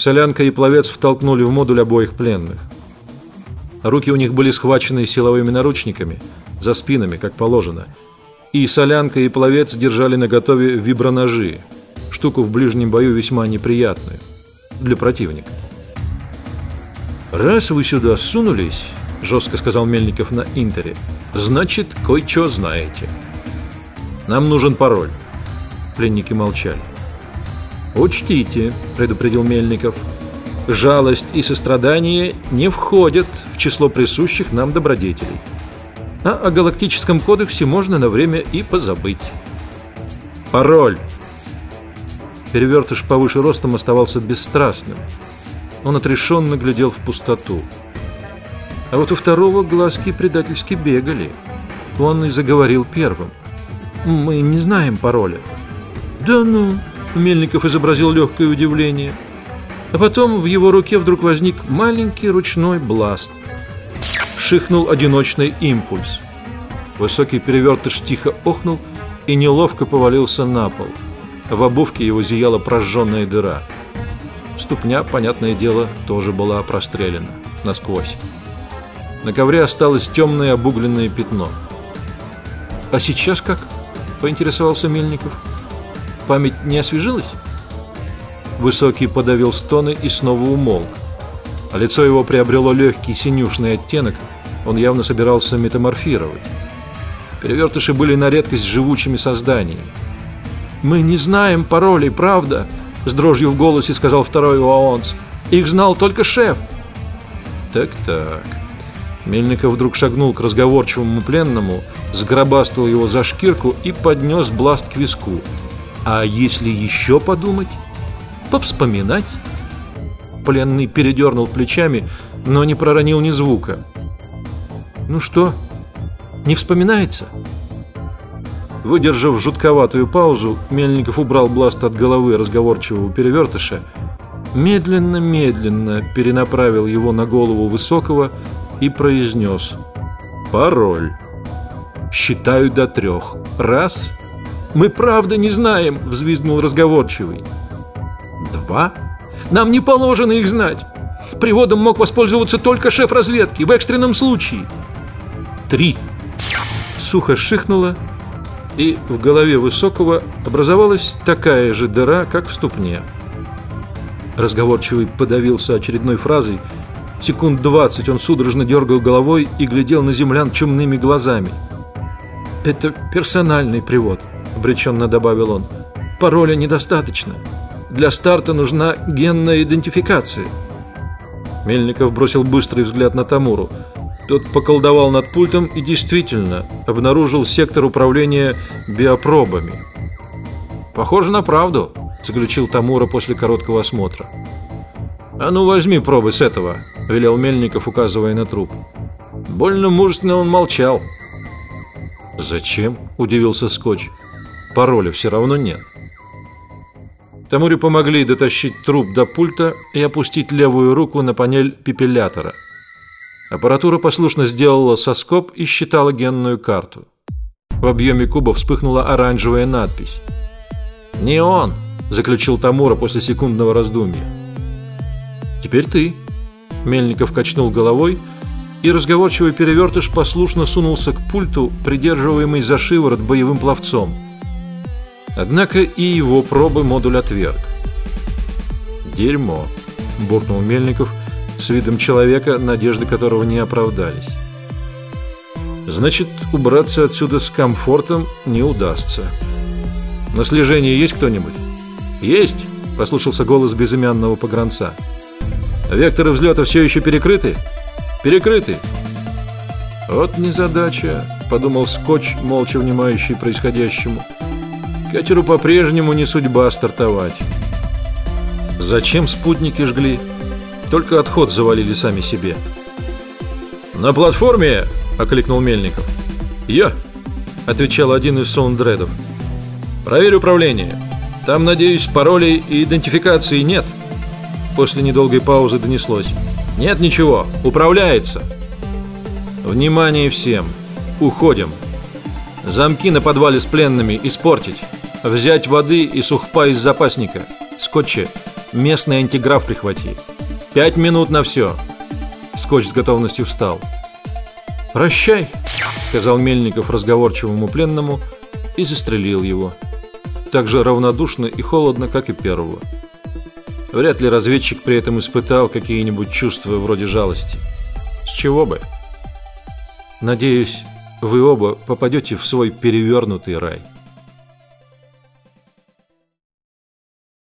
Солянка и пловец втолкнули в модуль обоих пленных. Руки у них были схвачены силовыми наручниками, за спинами, как положено. И солянка, и пловец держали наготове виброножи, штуку в ближнем бою весьма неприятную для противника. «Раз вы сюда сунулись, — жестко сказал Мельников на Интере, — значит, кое-что знаете. Нам нужен пароль». Пленники молчали. «Учтите», — предупредил Мельников, — «жалость и сострадание не входят в число присущих нам добродетелей. А о галактическом кодексе можно на время и позабыть». «Пароль!» Перевертыш повыше ростом оставался бесстрастным. Он отрешенно глядел в пустоту. А вот у второго глазки предательски бегали. Он и заговорил первым. «Мы не знаем пароля». «Да ну!» — Мельников изобразил легкое удивление. А потом в его руке вдруг возник маленький ручной бласт. Шихнул одиночный импульс. Высокий перевертыш тихо охнул и неловко повалился на пол. В обувке его зияла прожженная дыра. Ступня, понятное дело, тоже была прострелена насквозь. На ковре осталось темное обугленное пятно. «А сейчас как?» – поинтересовался Мельников. «Память не освежилась?» Высокий подавил стоны и снова умолк. А лицо его приобрело легкий синюшный оттенок, он явно собирался метаморфировать. Перевертыши были на редкость живучими созданиями. «Мы не знаем паролей, правда?» С дрожью в голосе сказал второй Уаонс. «Их знал только шеф». «Так-так». Мельников вдруг шагнул к разговорчивому пленному, сгробастал его за шкирку и поднес бласт к виску. «А если еще подумать? Повспоминать?» Пленный передернул плечами, но не проронил ни звука. «Ну что, не вспоминается?» Выдержав жутковатую паузу, Мельников убрал бласт от головы разговорчивого перевертыша, медленно-медленно перенаправил его на голову Высокого и произнес «Пароль. Считаю до трех. Раз. Мы правда не знаем», — взвизгнул разговорчивый. «Два. Нам не положено их знать. Приводом мог воспользоваться только шеф разведки в экстренном случае». «Три». Сухо шихнуло, и в голове Высокого образовалась такая же дыра, как в ступне. Разговорчивый подавился очередной фразой. Секунд двадцать он судорожно дергал головой и глядел на землян чумными глазами. «Это персональный привод», — обреченно добавил он. «Пароля недостаточно. Для старта нужна генная идентификация». Мельников бросил быстрый взгляд на Тамуру — тот поколдовал над пультом и действительно обнаружил сектор управления биопробами. «Похоже на правду», — заключил Тамура после короткого осмотра. «А ну возьми пробы с этого», — велел Мельников, указывая на труп. Больно мужественно он молчал. «Зачем?» — удивился Скотч. «Пароля все равно нет». Тамуре помогли дотащить труп до пульта и опустить левую руку на панель пепелятора — Аппаратура послушно сделала соскоб и считала генную карту. В объеме куба вспыхнула оранжевая надпись. «Не он!» – заключил Тамура после секундного раздумья. «Теперь ты!» – Мельников качнул головой, и разговорчивый перевертыш послушно сунулся к пульту, придерживаемый за шиворот боевым пловцом. Однако и его пробы модуль отверг. «Дерьмо!» – буркнул Мельников – с видом человека, надежды которого не оправдались. Значит, убраться отсюда с комфортом не удастся. На слежении есть кто-нибудь? Есть, послушался голос безымянного погранца. Векторы взлета все еще перекрыты? Перекрыты. Вот незадача, подумал Скотч, молча внимающий происходящему. Катеру по-прежнему не судьба стартовать. Зачем спутники жгли? Только отход завалили сами себе. «На платформе!» – окликнул Мельников. «Я!» – отвечал один из саундредов. «Проверь управление. Там, надеюсь, паролей и идентификации нет». После недолгой паузы донеслось. «Нет ничего. Управляется». «Внимание всем! Уходим! Замки на подвале с пленными испортить. Взять воды и сухпа из запасника. Скотча Местный антиграф прихвати. Пять минут на все. Скотч с готовностью встал. «Прощай», — сказал Мельников разговорчивому пленному и застрелил его. Так же равнодушно и холодно, как и первого. Вряд ли разведчик при этом испытал какие-нибудь чувства вроде жалости. С чего бы? Надеюсь, вы оба попадете в свой перевернутый рай.